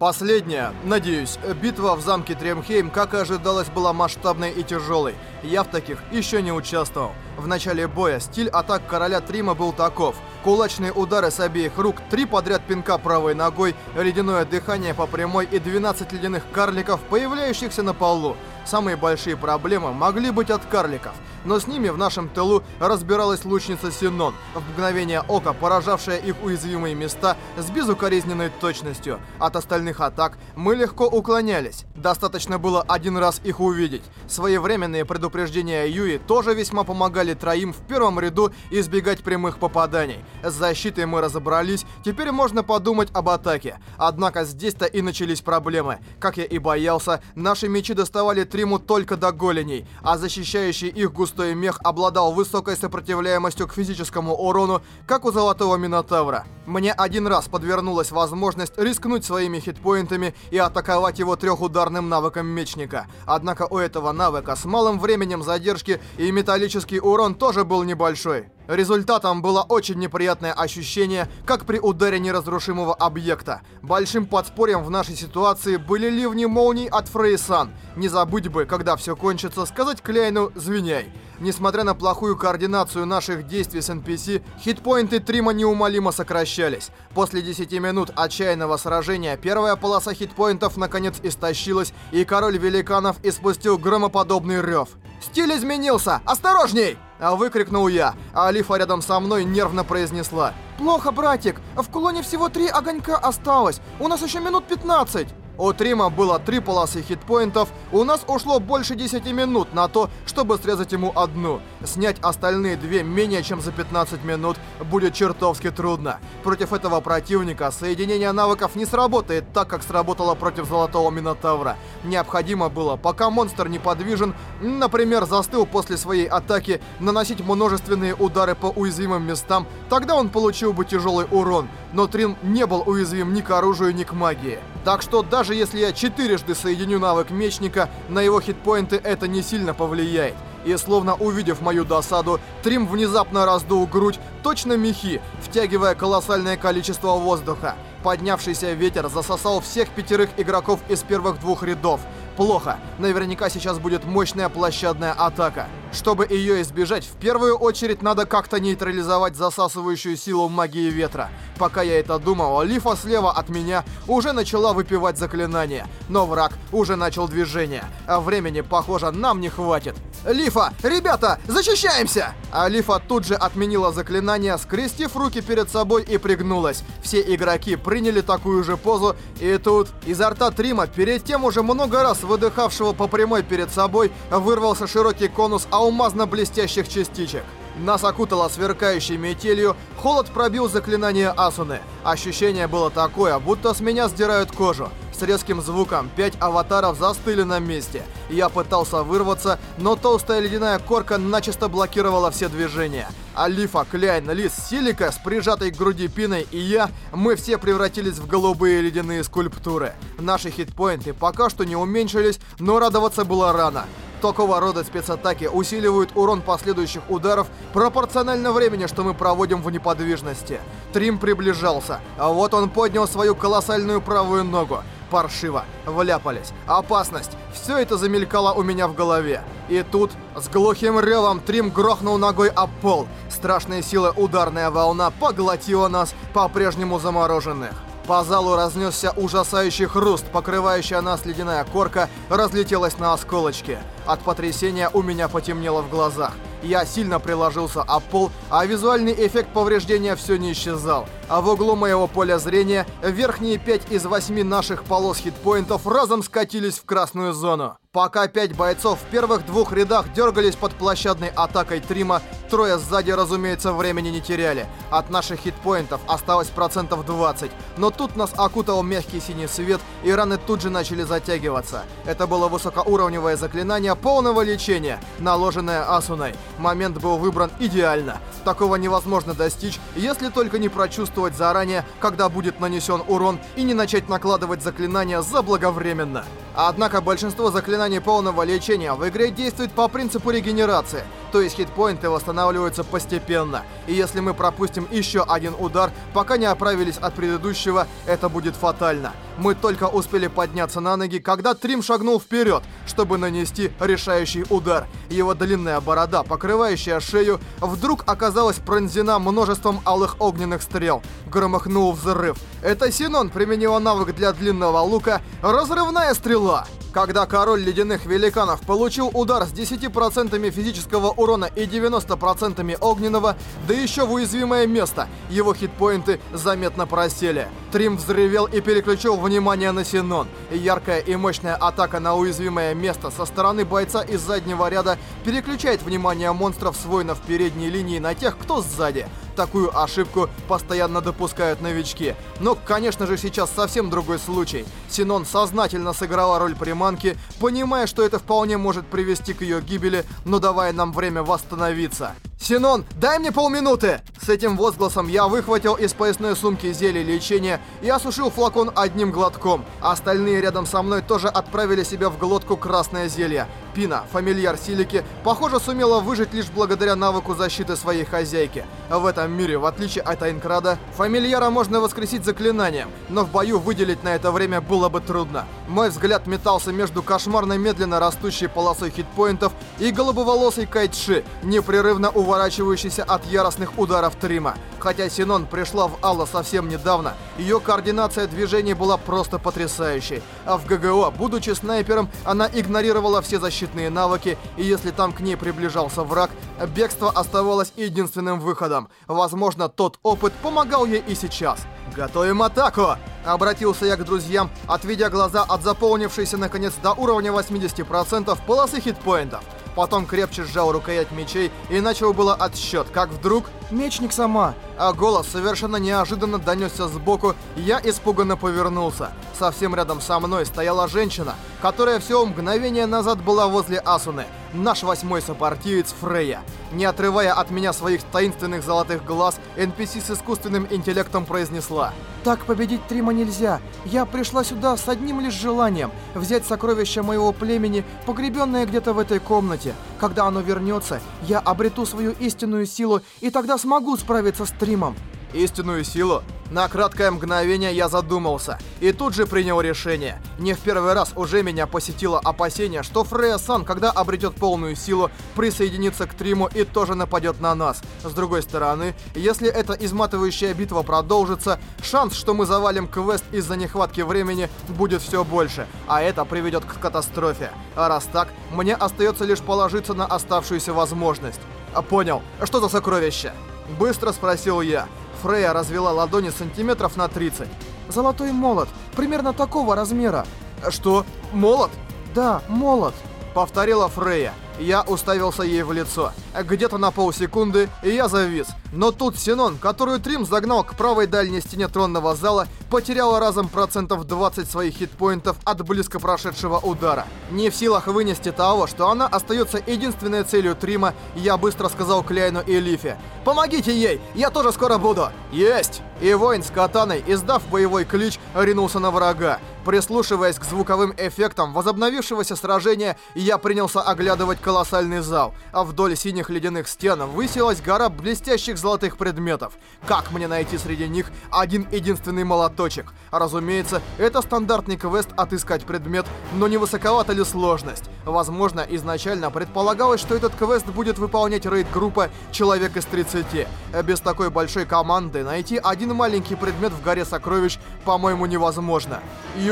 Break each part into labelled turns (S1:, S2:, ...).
S1: Последняя, надеюсь, битва в замке Тремхейм, как и ожидалось, была масштабной и тяжелой. Я в таких еще не участвовал. В начале боя стиль атак короля Трима был таков. Кулачные удары с обеих рук, три подряд пинка правой ногой, ледяное дыхание по прямой и 12 ледяных карликов, появляющихся на полу. Самые большие проблемы могли быть от карликов, но с ними в нашем тылу разбиралась лучница Синон, в мгновение ока поражавшая их уязвимые места с безукоризненной точностью. От остальных атак мы легко уклонялись. Достаточно было один раз их увидеть. Своевременные предупреждения Юи тоже весьма помогали троим в первом ряду избегать прямых попаданий. С защитой мы разобрались, теперь можно подумать об атаке. Однако здесь-то и начались проблемы. Как я и боялся, наши мечи доставали Триму только до голеней, а защищающий их густой мех обладал высокой сопротивляемостью к физическому урону, как у Золотого Минотавра. Мне один раз подвернулась возможность рискнуть своими хитпоинтами и атаковать его трехударным навыком мечника. Однако у этого навыка с малым временем задержки и металлический урон тоже был небольшой. Результатом было очень неприятное ощущение, как при ударе неразрушимого объекта. Большим подспорьем в нашей ситуации были ливни молний от Фрейсан. Не забудь бы, когда все кончится, сказать Кляйну «звеняй». Несмотря на плохую координацию наших действий с NPC, хитпоинты Трима неумолимо сокращались. После 10 минут отчаянного сражения первая полоса хитпоинтов наконец истощилась, и король великанов испустил громоподобный рев. «Стиль изменился! Осторожней!» А выкрикнул я, а Алифа рядом со мной нервно произнесла. «Плохо, братик! В кулоне всего три огонька осталось! У нас еще минут 15!» У Трима было три полосы хитпоинтов, у нас ушло больше 10 минут на то, чтобы срезать ему одну. Снять остальные две менее чем за 15 минут будет чертовски трудно. Против этого противника соединение навыков не сработает так, как сработало против Золотого Минотавра. Необходимо было, пока монстр неподвижен, например, застыл после своей атаки, наносить множественные удары по уязвимым местам, тогда он получил бы тяжелый урон. Но Трин не был уязвим ни к оружию, ни к магии. Так что даже если я четырежды соединю навык мечника, на его хитпоинты это не сильно повлияет. И словно увидев мою досаду, Трим внезапно раздул грудь, точно мехи, втягивая колоссальное количество воздуха. Поднявшийся ветер засосал всех пятерых игроков из первых двух рядов. Плохо. Наверняка сейчас будет мощная площадная атака. Чтобы ее избежать, в первую очередь надо как-то нейтрализовать засасывающую силу магии ветра. Пока я это думал, Лифа слева от меня уже начала выпивать заклинание. Но враг уже начал движение. А времени, похоже, нам не хватит. Лифа! Ребята! Защищаемся! А Лифа тут же отменила заклинание, скрестив руки перед собой и пригнулась. Все игроки приняли такую же позу, и тут изо рта Трима, перед тем уже много раз выдыхавшего по прямой перед собой, вырвался широкий конус алмазно-блестящих частичек. Нас окутало сверкающей метелью, холод пробил заклинание Асуны. Ощущение было такое, будто с меня сдирают кожу. С резким звуком пять аватаров застыли на месте. Я пытался вырваться, но толстая ледяная корка начисто блокировала все движения. Алифа, Кляйн, Лис, Силика с прижатой к груди пиной и я, мы все превратились в голубые ледяные скульптуры. Наши хитпоинты пока что не уменьшились, но радоваться было рано. Такого рода спецатаки усиливают урон последующих ударов пропорционально времени, что мы проводим в неподвижности. Трим приближался, а вот он поднял свою колоссальную правую ногу. Паршиво. Вляпались. Опасность. Все это замелькало у меня в голове. И тут, с глухим ревом, Трим грохнул ногой об пол. Страшная сила ударная волна поглотила нас, по-прежнему замороженных. По залу разнесся ужасающий хруст, покрывающая нас ледяная корка разлетелась на осколочки. От потрясения у меня потемнело в глазах. Я сильно приложился об пол, а визуальный эффект повреждения все не исчезал. А в углу моего поля зрения верхние 5 из 8 наших полос хитпоинтов разом скатились в красную зону. Пока пять бойцов в первых двух рядах дергались под площадной атакой Трима, трое сзади, разумеется, времени не теряли. От наших хитпоинтов осталось процентов 20, но тут нас окутал мягкий синий свет, и раны тут же начали затягиваться. Это было высокоуровневое заклинание полного лечения, наложенное Асуной. Момент был выбран идеально. Такого невозможно достичь, если только не прочувствовать заранее, когда будет нанесен урон, и не начать накладывать заклинания заблаговременно. Однако большинство заклинаний полного лечения в игре действует по принципу регенерации. То есть хитпоинты восстанавливаются постепенно. И если мы пропустим еще один удар, пока не оправились от предыдущего, это будет фатально. Мы только успели подняться на ноги, когда Трим шагнул вперед, чтобы нанести решающий удар. Его длинная борода, покрывающая шею, вдруг оказалась пронзена множеством алых огненных стрел. Громыхнул взрыв. Это Синон применила навык для длинного лука «Разрывная стрела». Когда король ледяных великанов получил удар с 10% физического урона и 90% огненного, да еще в уязвимое место, его хитпоинты заметно просели. Трим взревел и переключил внимание на Синон. Яркая и мощная атака на уязвимое место со стороны бойца из заднего ряда переключает внимание монстров с воинов передней линии на тех, кто сзади. Такую ошибку постоянно допускают новички. Но, конечно же, сейчас совсем другой случай. Синон сознательно сыграла роль приманки, понимая, что это вполне может привести к ее гибели, но давая нам время восстановиться. «Синон, дай мне полминуты!» С этим возгласом я выхватил из поясной сумки зелье лечения и осушил флакон одним глотком. Остальные рядом со мной тоже отправили себе в глотку красное зелье. Пина, фамильяр Силики, похоже, сумела выжить лишь благодаря навыку защиты своей хозяйки. В этом мире, в отличие от Айнкрада, фамильяра можно воскресить заклинанием, но в бою выделить на это время было бы трудно. Мой взгляд метался между кошмарно медленно растущей полосой хитпоинтов и голубоволосой Кайтши, непрерывно уворачивающейся от яростных ударов Трима. Хотя Синон пришла в Алла совсем недавно, ее координация движений была просто потрясающей. А в ГГО, будучи снайпером, она игнорировала все защитные навыки, и если там к ней приближался враг, бегство оставалось единственным выходом. Возможно, тот опыт помогал ей и сейчас. «Готовим атаку!» Обратился я к друзьям, отведя глаза от заполнившейся наконец до уровня 80% полосы хитпоинтов. Потом крепче сжал рукоять мечей и начал было отсчет, как вдруг... Мечник сама! А голос совершенно неожиданно донесся сбоку, и я испуганно повернулся. Совсем рядом со мной стояла женщина, которая всего мгновение назад была возле Асуны. Наш восьмой сопартиец Фрея. Не отрывая от меня своих таинственных золотых глаз, NPC с искусственным интеллектом произнесла. «Так победить Трима нельзя. Я пришла сюда с одним лишь желанием — взять сокровища моего племени, погребенное где-то в этой комнате. Когда оно вернется, я обрету свою истинную силу, и тогда смогу справиться с Тримом». Истинную силу? На краткое мгновение я задумался и тут же принял решение. Не в первый раз уже меня посетило опасение, что Фрея-сан, когда обретет полную силу, присоединится к Триму и тоже нападет на нас. С другой стороны, если эта изматывающая битва продолжится, шанс, что мы завалим квест из-за нехватки времени, будет все больше, а это приведет к катастрофе. А раз так, мне остается лишь положиться на оставшуюся возможность. Понял, что за сокровище? Быстро спросил я. Фрея развела ладони сантиметров на 30. «Золотой молот. Примерно такого размера». «Что? Молот?» «Да, молот», — повторила Фрея. Я уставился ей в лицо. Где-то на полсекунды, я завис. Но тут Синон, которую Трим загнал к правой дальней стене тронного зала, потеряла разом процентов 20 своих хитпоинтов от близко прошедшего удара. Не в силах вынести того, что она остается единственной целью Трима, я быстро сказал Кляйну и Лифе. «Помогите ей! Я тоже скоро буду!» «Есть!» И воин с катаной, издав боевой клич, ринулся на врага. Прислушиваясь к звуковым эффектам возобновившегося сражения, я принялся оглядывать колоссальный зал, а вдоль синих ледяных стен высилась гора блестящих золотых предметов. Как мне найти среди них один единственный молоточек? Разумеется, это стандартный квест отыскать предмет, но не высоковата ли сложность? Возможно, изначально предполагалось, что этот квест будет выполнять рейд-группа «Человек из 30». Без такой большой команды найти один маленький предмет в горе сокровищ, по-моему, невозможно.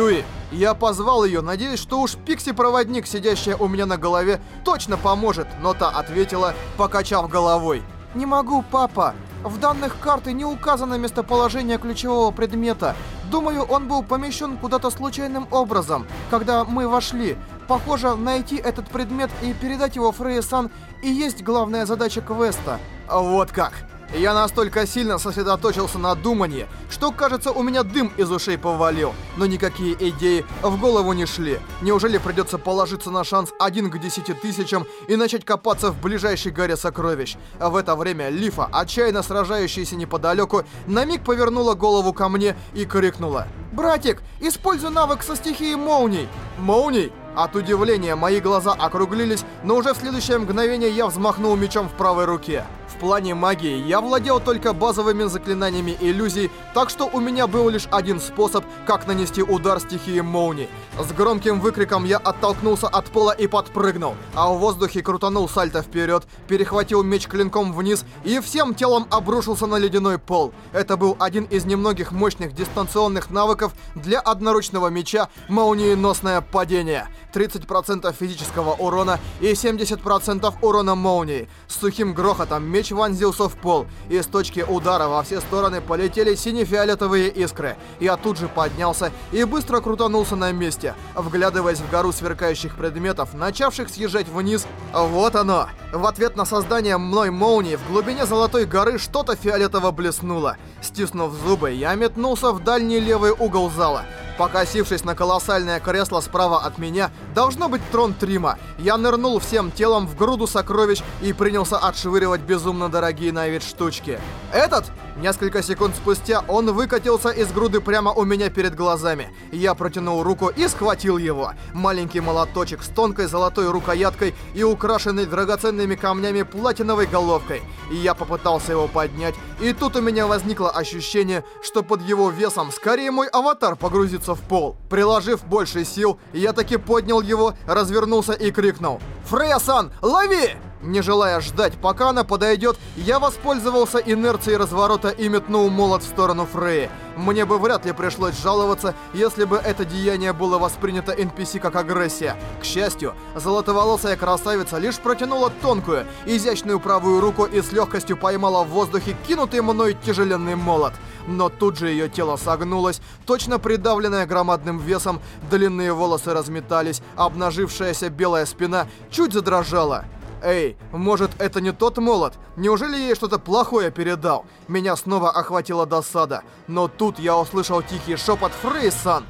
S1: Юи, я позвал ее, надеясь, что уж Пикси-проводник, сидящая у меня на голове, точно поможет, но та ответила, покачав головой. «Не могу, папа. В данных карты не указано местоположение ключевого предмета. Думаю, он был помещен куда-то случайным образом, когда мы вошли. Похоже, найти этот предмет и передать его Фрейе-сан и есть главная задача квеста». «Вот как!» Я настолько сильно сосредоточился на думании, что, кажется, у меня дым из ушей повалил. Но никакие идеи в голову не шли. Неужели придется положиться на шанс один к десяти тысячам и начать копаться в ближайшей горе сокровищ? А в это время Лифа, отчаянно сражающаяся неподалеку, на миг повернула голову ко мне и крикнула. «Братик, используй навык со стихией молний!» «Молний?» От удивления мои глаза округлились, но уже в следующее мгновение я взмахнул мечом в правой руке. В плане магии я владел только базовыми заклинаниями иллюзий, так что у меня был лишь один способ, как нанести удар стихии молнии. С громким выкриком я оттолкнулся от пола и подпрыгнул, а в воздухе крутанул сальто вперед, перехватил меч клинком вниз и всем телом обрушился на ледяной пол. Это был один из немногих мощных дистанционных навыков для одноручного меча «Молниеносное падение». 30% физического урона и 70% урона молнии. С сухим грохотом меч вонзился в пол, и с точки удара во все стороны полетели сине-фиолетовые искры. Я тут же поднялся и быстро крутанулся на месте, вглядываясь в гору сверкающих предметов, начавших съезжать вниз. Вот оно! В ответ на создание мной молнии в глубине Золотой горы что-то фиолетово блеснуло. Стиснув зубы, я метнулся в дальний левый угол зала. Покосившись на колоссальное кресло справа от меня, должно быть трон Трима. Я нырнул всем телом в груду сокровищ и принялся отшвыривать безумно дорогие на вид штучки. Этот Несколько секунд спустя он выкатился из груды прямо у меня перед глазами. Я протянул руку и схватил его. Маленький молоточек с тонкой золотой рукояткой и украшенный драгоценными камнями платиновой головкой. Я попытался его поднять, и тут у меня возникло ощущение, что под его весом скорее мой аватар погрузится в пол. Приложив больше сил, я таки поднял его, развернулся и крикнул. «Фрея-сан, лови!» Не желая ждать, пока она подойдет, я воспользовался инерцией разворота и метнул молот в сторону Фреи. Мне бы вряд ли пришлось жаловаться, если бы это деяние было воспринято NPC как агрессия. К счастью, золотоволосая красавица лишь протянула тонкую, изящную правую руку и с легкостью поймала в воздухе кинутый мной тяжеленный молот. Но тут же ее тело согнулось, точно придавленное громадным весом, длинные волосы разметались, обнажившаяся белая спина чуть задрожала. Эй, может это не тот молот? Неужели я ей что-то плохое передал? Меня снова охватила досада. Но тут я услышал тихий шепот Фрейсан.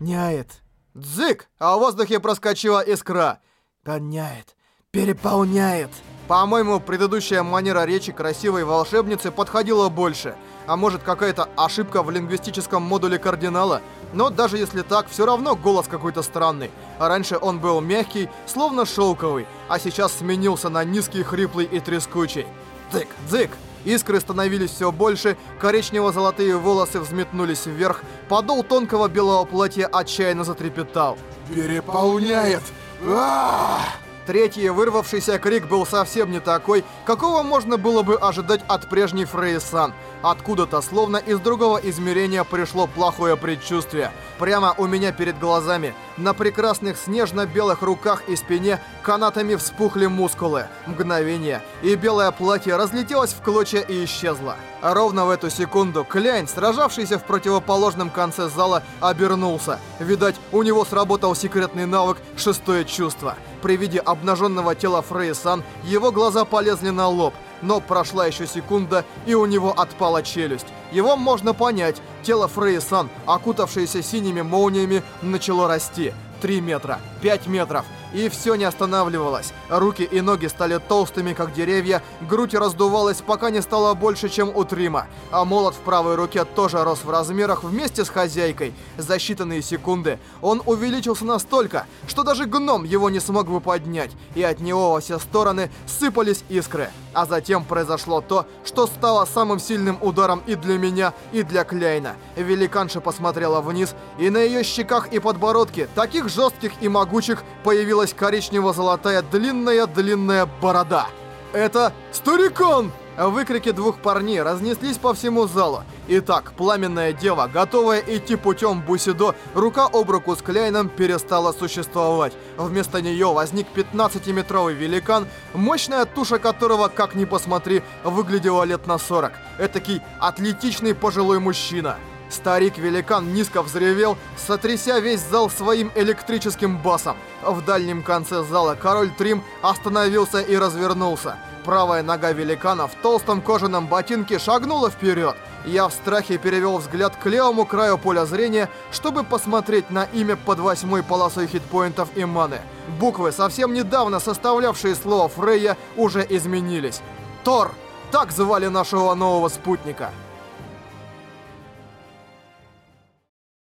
S1: Няет. Дзык! А в воздухе проскочила искра. Гоняет. Переполняет. По-моему, предыдущая манера речи красивой волшебницы подходила больше. А может, какая-то ошибка в лингвистическом модуле кардинала? Но даже если так, все равно голос какой-то странный. А раньше он был мягкий, словно шелковый, а сейчас сменился на низкий, хриплый и трескучий. Дзык, дзык! Искры становились все больше, коричнево-золотые волосы взметнулись вверх, подол тонкого белого платья отчаянно затрепетал.
S2: «Переполняет! а
S1: Третий вырвавшийся крик был совсем не такой, какого можно было бы ожидать от прежней Фрейсан. Откуда-то, словно из другого измерения, пришло плохое предчувствие. Прямо у меня перед глазами, на прекрасных снежно-белых руках и спине, канатами вспухли мускулы. Мгновение, и белое платье разлетелось в клочья и исчезло. Ровно в эту секунду Кляйн, сражавшийся в противоположном конце зала, обернулся. Видать, у него сработал секретный навык «Шестое чувство». При виде обнаженного тела Фрейсан, его глаза полезли на лоб но прошла еще секунда, и у него отпала челюсть. Его можно понять. Тело Фрейсан, окутавшееся синими молниями, начало расти. 3 метра, 5 метров, и все не останавливалось. Руки и ноги стали толстыми, как деревья, грудь раздувалась, пока не стало больше, чем у Трима. А молот в правой руке тоже рос в размерах вместе с хозяйкой. За считанные секунды он увеличился настолько, что даже гном его не смог бы поднять, и от него во все стороны сыпались искры. А затем произошло то, что стало самым сильным ударом и для меня, и для Кляйна. Великанша посмотрела вниз, и на ее щеках и подбородке, таких жестких и могучих, появилась коричнево-золотая длинная-длинная борода. Это старикан! Выкрики двух парней разнеслись по всему залу. Итак, пламенная дева, готовая идти путем Бусидо, рука об руку с Кляйном перестала существовать. Вместо нее возник 15-метровый великан, мощная туша которого, как ни посмотри, выглядела лет на 40. Этакий атлетичный пожилой мужчина. Старик-великан низко взревел, сотряся весь зал своим электрическим басом. В дальнем конце зала король Трим остановился и развернулся. Правая нога великана в толстом кожаном ботинке шагнула вперед. Я в страхе перевел взгляд к левому краю поля зрения, чтобы посмотреть на имя под восьмой полосой хитпоинтов и маны. Буквы, совсем недавно составлявшие слово Фрейя, уже изменились. Тор! Так звали нашего нового спутника.